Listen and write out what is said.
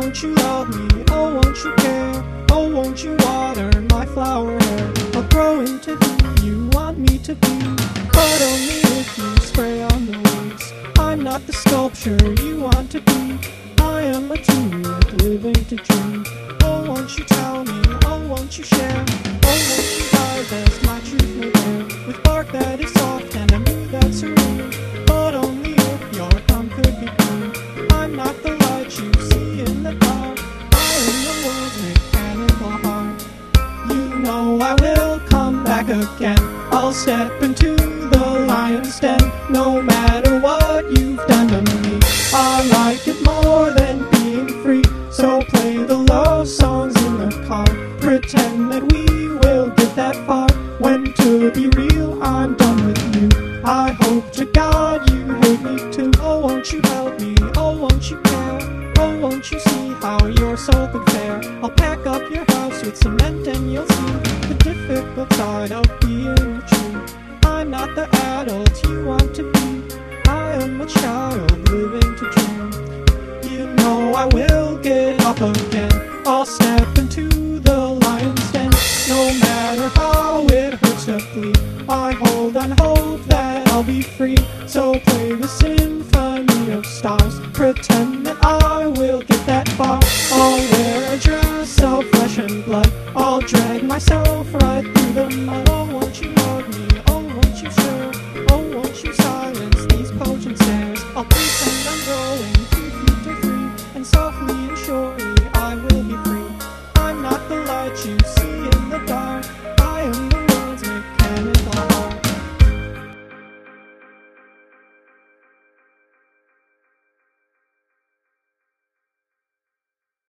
won't you love me? Oh, won't you care? Oh, won't you water my flower hair? I'll grow into who you want me to be, but only if you spray on the weeds. I'm not the sculpture you want to be. I am a tulip living to dream. Know I will come back again. I'll step into the lion's den, no matter what you've done to me. I like it more than being free. So play the love songs in the car. Pretend that we will get that far. When to be real, I'm done with you. I hope to God you hate me too. Oh, won't you so good fair? I'll pack up your house with cement and you'll see the difficult side of being a tree. I'm not the adult you want to be. I am a child living to dream. You know I will get up again. I'll step into the lion's den. No matter how it hurts to flee. I hold on hope that I'll be free. So play the symphony of stars. Pretend I'll drag myself right through the mud. Oh, won't you love me. Oh, won't you show? Oh, won't you silence these potent stares? I'll beat.